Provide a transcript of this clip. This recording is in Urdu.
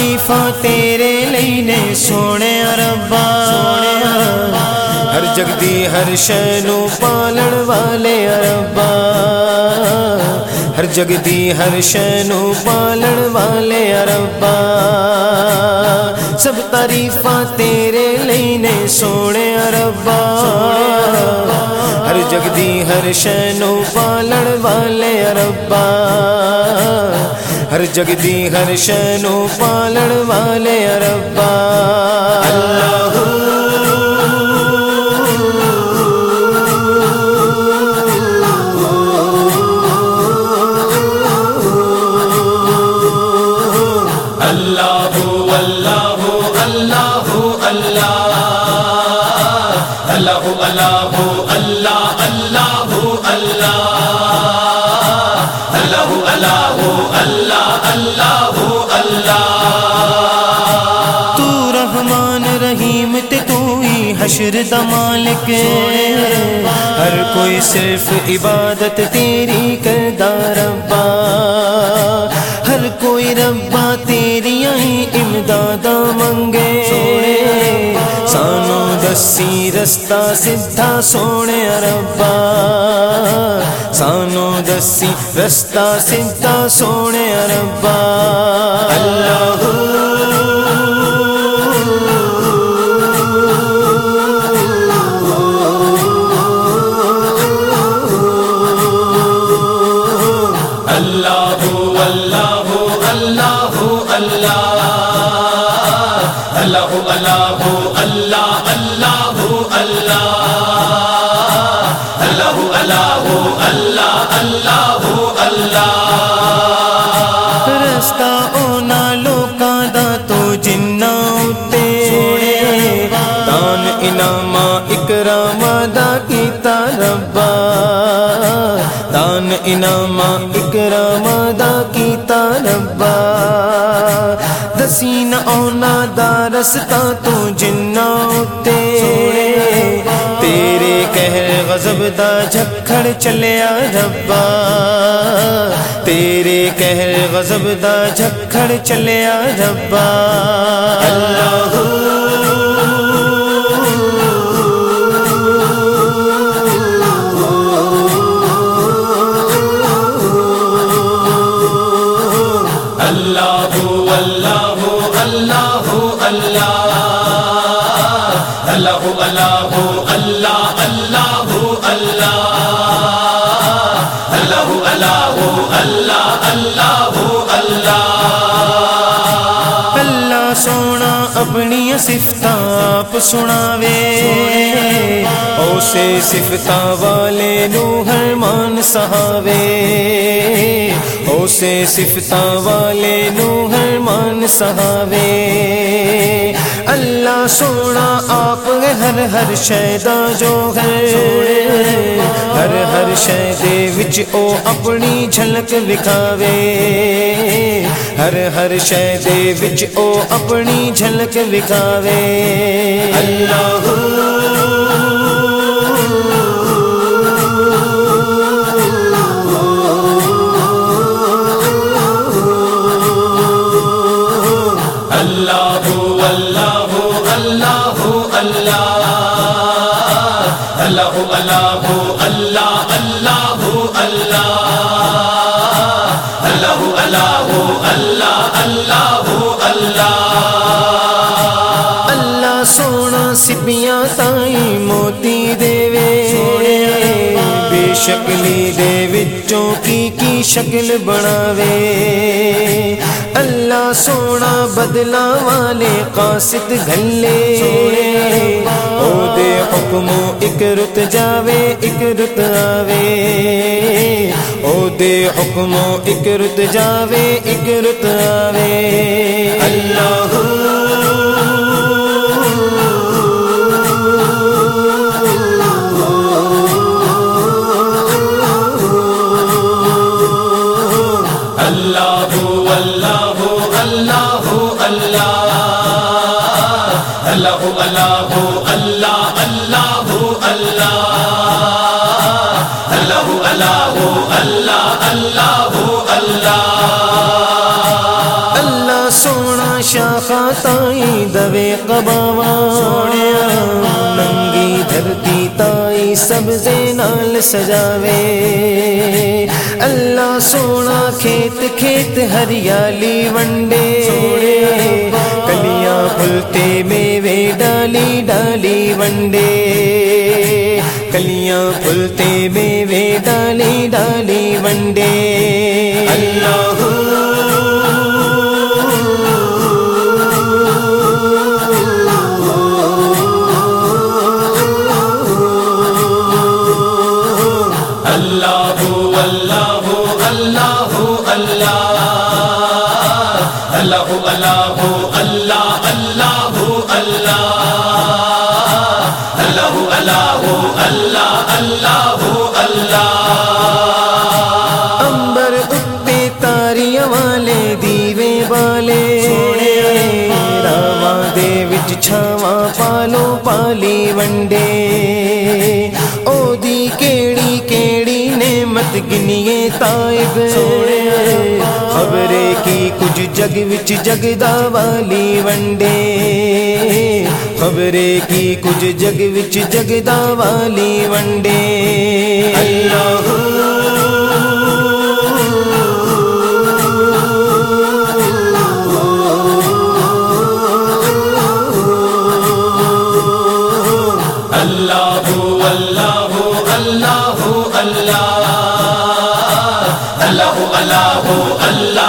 تعریفاں تیرے لینے سونے ربا۔ ہر جگدی ہر شینو پالن والے ربا۔ ہر جگدی ہر شینو پالن والے ربا۔ سب تعریفاں تیرے لینے سونے ربا۔ ہر جگدی ہر شینو پالن والے ربا۔ ہر جگدی ہر شینو پالن والے ربا اللہ حشر دا مالک ہر کوئی صرف عبادت تیری کردا ربا۔ ہر کوئی ربا تیری ہی امداد منگے۔ سانو دسی رستہ سدھا سونے ربا۔ سانو دسی رستہ سدھا سونے ربا۔ اللہ اللہ اللہ اللہ اللہ اللہ رستہ اونا لوکاں دا تو جنہ اتے دان انعامہ اکرام دا کیتا ربا دان انعامہ اکرام دا کیتا ربا دسین اونا دا رستہ تو جنہ اتے غضب دا جھکڑ چلیا ربا۔ تیرے کہر غضب دا جھکڑ چلیا ربا۔ اللہ اللہ اللہ اللہ اللہ اللہ اللہ اللہ اللہ اللہ سفتاں سناوے اسے سفتاں والے نو مان سہاوے اسے سفت والے نو ہر مان سہاوے اللہ سونا آپ ہر ہر شیدا جو ہے۔ ہر ہر شے وچ او اپنی جھلک وکھاوے۔ ہر ہر شے وچ او اپنی جھلک وکھاوے۔ اللہ اللہ اللہ اللہ اللہ اللہ اللہ اللہ اللہ اللہ اللہ اللہ اللہ سونا سپیاں تائی موتی دے بے شکلی دے وچوں کی شکل بناوے۔ اللہ سونا بدلا والے قاصد گھلے او دے حکمو ایک رت جاوے، ایک رت آوے۔ او دے حکمو ایک رت جاوے، ایک رت آوے۔ اللہ اللہ اللہ اللہ اللہ اللہ اللہ اللہ اللہ اللہ اللہ اللہ اللہ اللہ سونا شاخ تائیں دوے قباواں تائی سبز نال سجاوے۔ اللہ سونا کھیت کھیت ہریالی ونڈے۔ کلیاں پھلتے میوے ڈالی ڈالی ونڈے۔ کلیاں پھلتے میوے ڈالی ڈالی ونڈے۔ مت گنیے تائب۔ خبرے کی کچھ جگ وچ جگدا والی ونڈے۔ خبرے کی کچھ جگ وچ جگدا والی ونڈے۔ اللہ ہو اللہ